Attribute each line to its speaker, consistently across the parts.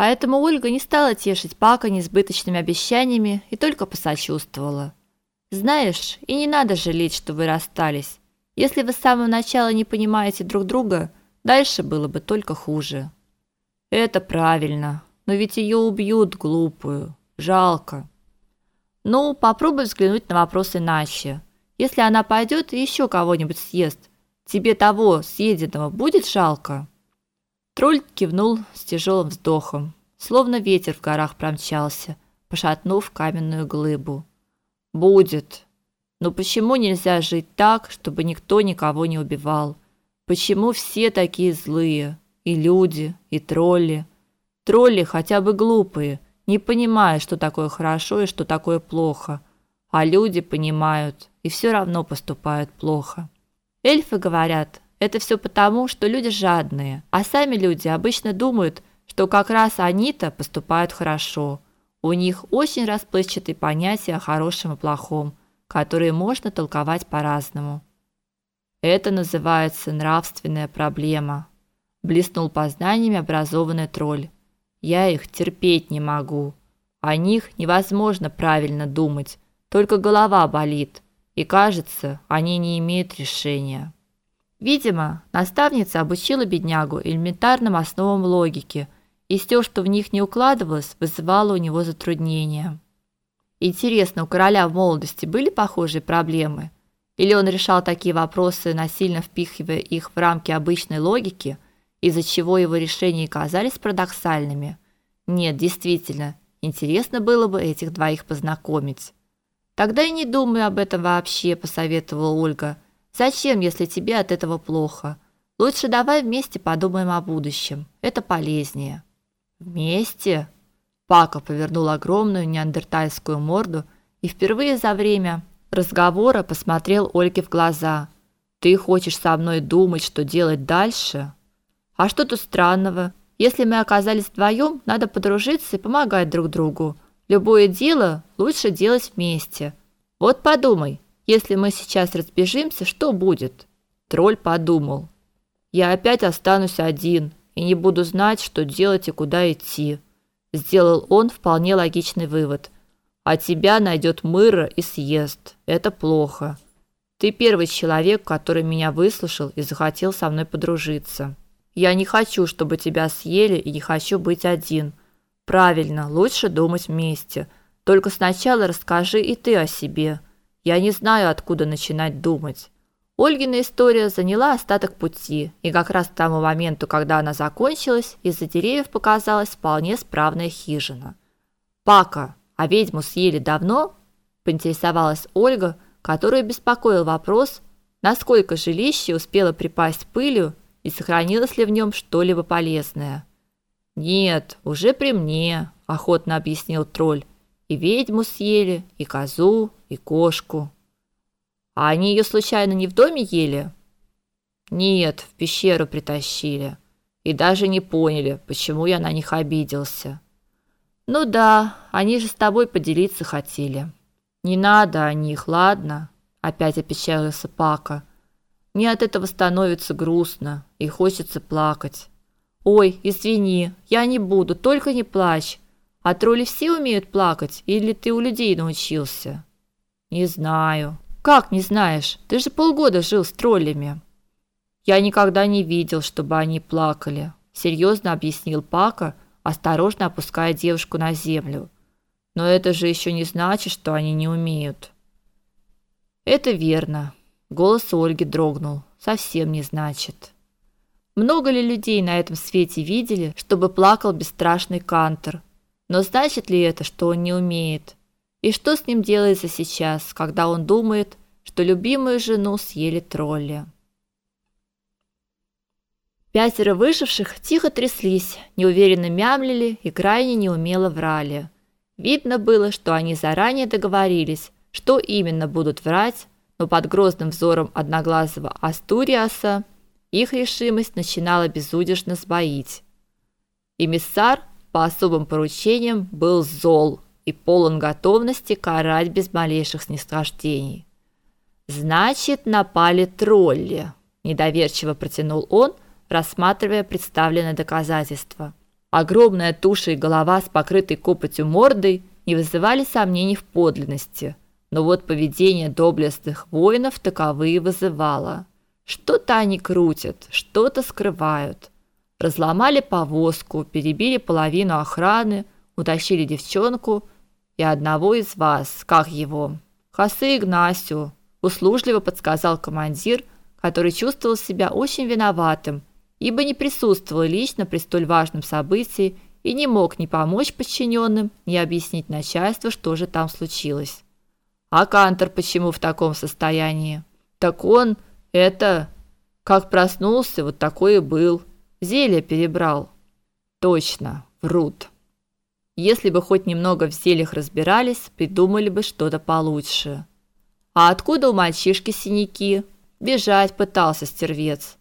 Speaker 1: Поэтому Ольга не стала тешить Пака несбыточными обещаниями и только посочувствовала. Знаешь, и не надо жалеть, что вы расстались. Если вы с самого начала не понимаете друг друга, дальше было бы только хуже. Это правильно. Но ведь ее убьют, глупую. Жалко. Ну, попробуй взглянуть на вопрос иначе. Если она пойдет и еще кого-нибудь съест, тебе того съеденного будет жалко? Тролль кивнул с тяжелым вздохом, словно ветер в горах промчался, пошатнув каменную глыбу. Будет. Но почему нельзя жить так, чтобы никто никого не убивал? Почему все такие злые? И люди, и тролли. Тролли хотя бы глупые, не понимая, что такое хорошо и что такое плохо. А люди понимают и все равно поступают плохо. Эльфы говорят, это все потому, что люди жадные, а сами люди обычно думают, что как раз они-то поступают хорошо. У них очень расплывчатые понятия о хорошем и плохом, которые можно толковать по-разному. Это называется нравственная проблема. Блеснул познаниями образованный тролль. Я их терпеть не могу. О них невозможно правильно думать, только голова болит, и кажется, они не имеют решения. Видимо, наставница обучила беднягу элементарным основам логики, и все, что в них не укладывалось, вызывало у него затруднения. Интересно, у короля в молодости были похожие проблемы? Или он решал такие вопросы, насильно впихивая их в рамки обычной логики, из-за чего его решения казались парадоксальными? Нет, действительно, интересно было бы этих двоих познакомить. Тогда и не думай об этом вообще, посоветовала Ольга. Зачем, если тебе от этого плохо? Лучше давай вместе подумаем о будущем. Это полезнее. Вместе? Пака повернул огромную неандертальскую морду и впервые за время разговора посмотрел Ольге в глаза. Ты хочешь со мной думать, что делать дальше? А что тут странного? Если мы оказались вдвоем, надо подружиться и помогать друг другу. Любое дело лучше делать вместе. Вот подумай, если мы сейчас разбежимся, что будет? Тролль подумал. Я опять останусь один и не буду знать, что делать и куда идти. Сделал он вполне логичный вывод. А тебя найдет Мыра и съест. Это плохо. Ты первый человек, который меня выслушал и захотел со мной подружиться. Я не хочу, чтобы тебя съели и не хочу быть один. Правильно, лучше думать вместе. Только сначала расскажи и ты о себе. Я не знаю, откуда начинать думать. Ольгина история заняла остаток пути, и как раз к тому моменту, когда она закончилась, из-за деревьев показалась вполне справная хижина. Пака, а ведьму съели давно? поинтересовалась Ольга, которую беспокоил вопрос, насколько жилище успело припасть пылью и сохранилось ли в нем что-либо полезное. Нет, уже при мне, охотно объяснил тролль. И ведьму съели, и козу, и кошку. А они ее случайно не в доме ели? Нет, в пещеру притащили. И даже не поняли, почему я на них обиделся. Ну да, они же с тобой поделиться хотели. Не надо о них, ладно? Опять опечалился Пака. Мне от этого становится грустно и хочется плакать. Ой, извини, я не буду, только не плачь. А тролли все умеют плакать, или ты у людей научился? Не знаю. Как не знаешь? Ты же полгода жил с троллями. Я никогда не видел, чтобы они плакали, серьезно объяснил Пака, осторожно опуская девушку на землю. Но это же еще не значит, что они не умеют. Это верно. Голос Ольги дрогнул. Совсем не значит. Много ли людей на этом свете видели, чтобы плакал бесстрашный Кантер? Но значит ли это, что он не умеет? И что с ним делается сейчас, когда он думает, что любимую жену съели тролли? Пятеро выживших тихо тряслись, неуверенно мямлили и крайне неумело врали. Видно было, что они заранее договорились, что именно будут врать, но под грозным взором одноглазого Астуриаса их решимость начинала безудержно сбоить. Эмиссар по особым поручениям был зол и полон готовности карать без малейших снисхождений. Значит, напали тролли, недоверчиво протянул он, рассматривая представленные доказательства. Огромная туша и голова с покрытой копотью мордой не вызывали сомнений в подлинности, но вот поведение доблестных воинов таковые вызывало. Что-то они крутят, что-то скрывают. Разломали повозку, перебили половину охраны, утащили девчонку и одного из вас, как его, Хосе Игнасио, услужливо подсказал командир, который чувствовал себя очень виноватым, ибо не присутствовал лично при столь важном событии и не мог ни помочь подчиненным, ни объяснить начальству, что же там случилось. А Кантер почему в таком состоянии? Так он это как проснулся, вот такой и был. Зелье перебрал. Точно, врут. Если бы хоть немного в зельях разбирались, придумали бы что-то получше. А откуда у мальчишки синяки? Бежать пытался стервец.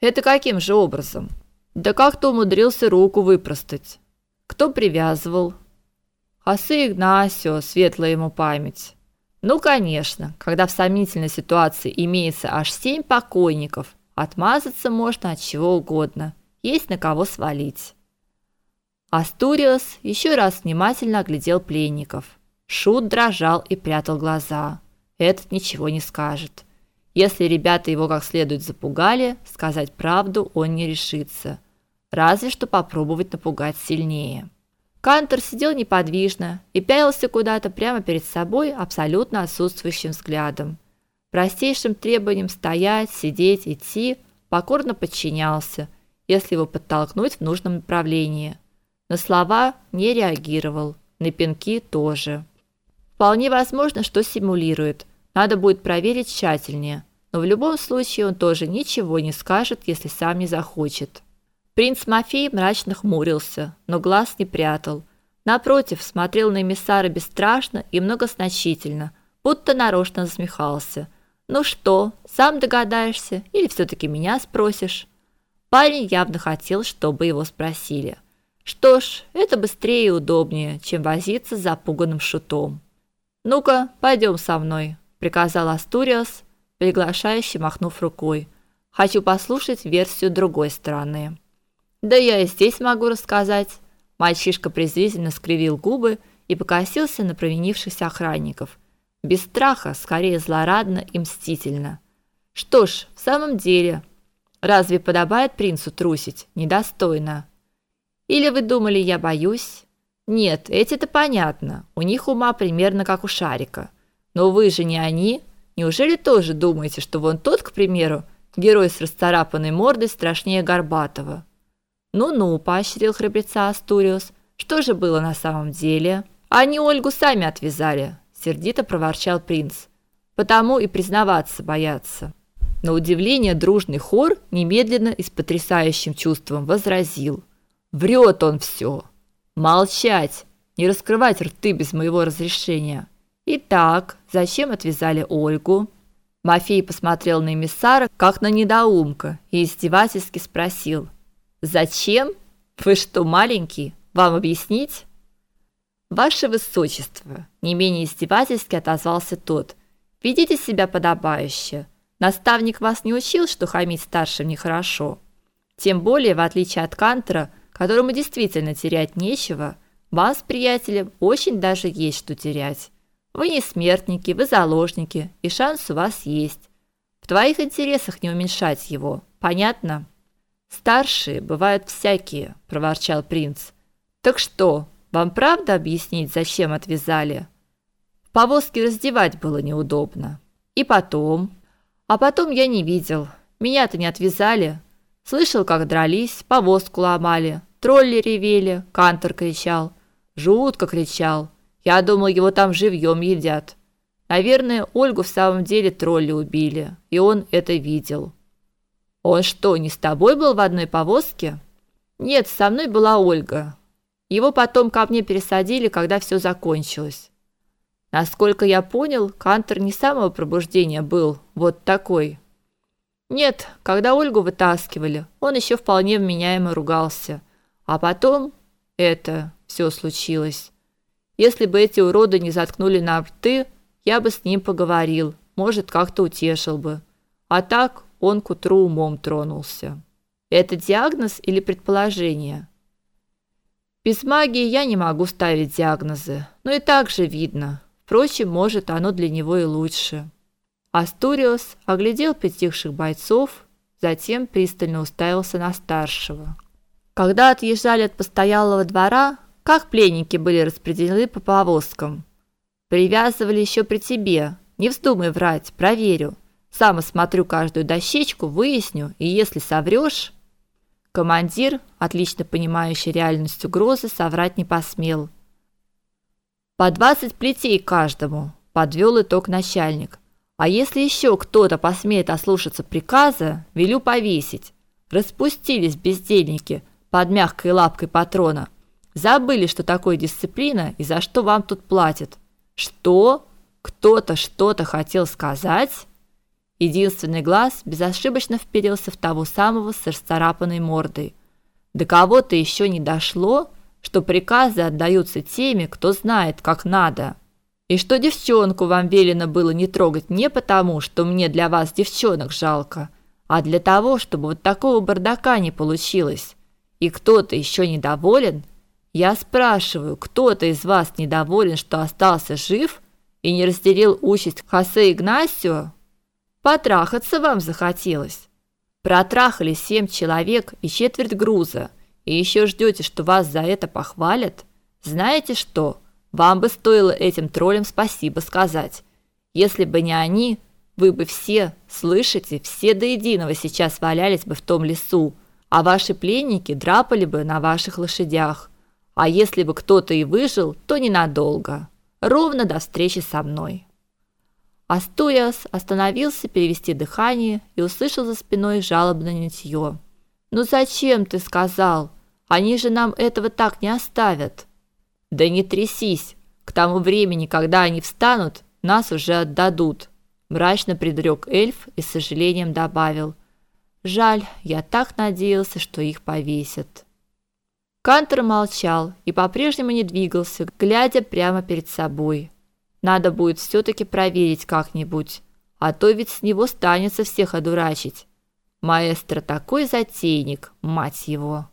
Speaker 1: Это каким же образом? Да как-то умудрился руку выпростать. Кто привязывал? Хосе Игнасио, светлая ему память. Ну, конечно, когда в сомнительной ситуации имеется аж семь покойников, отмазаться можно от чего угодно. Есть на кого свалить. Астуриос еще раз внимательно оглядел пленников. Шут дрожал и прятал глаза. Этот ничего не скажет. Если ребята его как следует запугали, сказать правду он не решится. Разве что попробовать напугать сильнее. Кантор сидел неподвижно и пялился куда-то прямо перед собой абсолютно отсутствующим взглядом. Простейшим требованиям стоять, сидеть, идти покорно подчинялся, если его подтолкнуть в нужном направлении. На слова не реагировал, на пинки тоже. Вполне возможно, что симулирует. Надо будет проверить тщательнее. Но в любом случае он тоже ничего не скажет, если сам не захочет. Принц Мафей мрачно хмурился, но глаз не прятал. Напротив, смотрел на эмиссара бесстрашно и многозначительно, будто нарочно насмехался. «Ну что, сам догадаешься или все таки меня спросишь?» Парень явно хотел, чтобы его спросили. Что ж, это быстрее и удобнее, чем возиться с запуганным шутом. Ну-ка, пойдем со мной, приказал Астуриас, приглашающе махнув рукой. Хочу послушать версию другой стороны. Да я и здесь могу рассказать. Мальчишка презрительно скривил губы и покосился на провинившихся охранников. Без страха, скорее злорадно и мстительно. Что ж, в самом деле, разве подобает принцу трусить? Недостойно. Или вы думали, я боюсь? Нет, эти-то понятно. У них ума примерно как у шарика. Но вы же не они. Неужели тоже думаете, что вон тот, к примеру, герой с расцарапанной мордой страшнее Горбатова? Ну-ну, поощрил храбреца Астуриус. Что же было на самом деле? Они Ольгу сами отвязали, сердито проворчал принц. Потому и признаваться боятся. На удивление дружный хор немедленно и с потрясающим чувством возразил: Врет он все. Молчать, не раскрывать рты без моего разрешения. Итак, зачем отвязали Ольгу? Мафей посмотрел на эмиссара, как на недоумка, и издевательски спросил: "Зачем? Вы что, маленький? Вам объяснить?" Ваше высочество, не менее издевательски отозвался тот. Ведите себя подобающе. Наставник вас не учил, что хамить старшим нехорошо. Тем более, в отличие от Кантера, которому действительно терять нечего, вас, приятели, очень даже есть что терять. Вы не смертники, вы заложники, и шанс у вас есть. В твоих интересах не уменьшать его. Понятно? Старшие бывают всякие, проворчал принц. Так что, вам правда объяснить, зачем отвязали? В повозке раздевать было неудобно. И потом, а потом я не видел. Меня-то не отвязали, Слышал, как дрались, повозку ломали, тролли ревели, кантор кричал. Жутко кричал. Я думал, его там живьем едят. Наверное, Ольгу в самом деле тролли убили, и он это видел. Он что, не с тобой был в одной повозке? Нет, со мной была Ольга. Его потом ко мне пересадили, когда все закончилось. Насколько я понял, Кантор не самого пробуждения был, вот такой. Нет, когда Ольгу вытаскивали, он еще вполне вменяемо ругался. А потом это все случилось. Если бы эти уроды не заткнули на рты, я бы с ним поговорил, может, как-то утешил бы. А так он к утру умом тронулся. Это диагноз или предположение? Без магии я не могу ставить диагнозы, но и так же видно. Впрочем, может, оно для него и лучше. Астуриос оглядел притихших бойцов, затем пристально уставился на старшего. Когда отъезжали от постоялого двора, как пленники были распределены по повозкам? Привязывали еще при тебе. Не вздумай врать, проверю. Сам осмотрю каждую дощечку, выясню, и если соврёшь, командир, отлично понимающий реальность угрозы, соврать не посмел. По 20 плетей каждому, подвёл итог начальник. А если еще кто-то посмеет ослушаться приказа, велю повесить. Распустились бездельники под мягкой лапкой патрона. Забыли, что такое дисциплина и за что вам тут платят. Что? Кто-то что-то хотел сказать? Единственный глаз безошибочно вперился в того самого с расцарапанной мордой. До кого-то еще не дошло, что приказы отдаются теми, кто знает, как надо. И что девчонку вам велено было не трогать не потому, что мне для вас девчонок жалко, а для того, чтобы вот такого бардака не получилось. И кто-то еще недоволен? Я спрашиваю, кто-то из вас недоволен, что остался жив и не разделил участь Хосе Игнасио? Потрахаться вам захотелось. Протрахали семь человек и четверть груза, и еще ждете, что вас за это похвалят? Знаете что? Вам бы стоило этим троллям спасибо сказать. Если бы не они, вы бы все, слышите, все до единого сейчас валялись бы в том лесу, а ваши пленники драпали бы на ваших лошадях. А если бы кто-то и выжил, то ненадолго, ровно до встречи со мной. Астуриас остановился перевести дыхание и услышал за спиной жалобное нытье. «Ну зачем ты сказал? Они же нам этого так не оставят». «Да не трясись! К тому времени, когда они встанут, нас уже отдадут», мрачно предрек эльф и с сожалением добавил. «Жаль, я так надеялся, что их повесят». Кантер молчал и по-прежнему не двигался, глядя прямо перед собой. Надо будет все таки проверить как-нибудь, а то ведь с него станется всех одурачить. Маэстро такой затейник, мать его.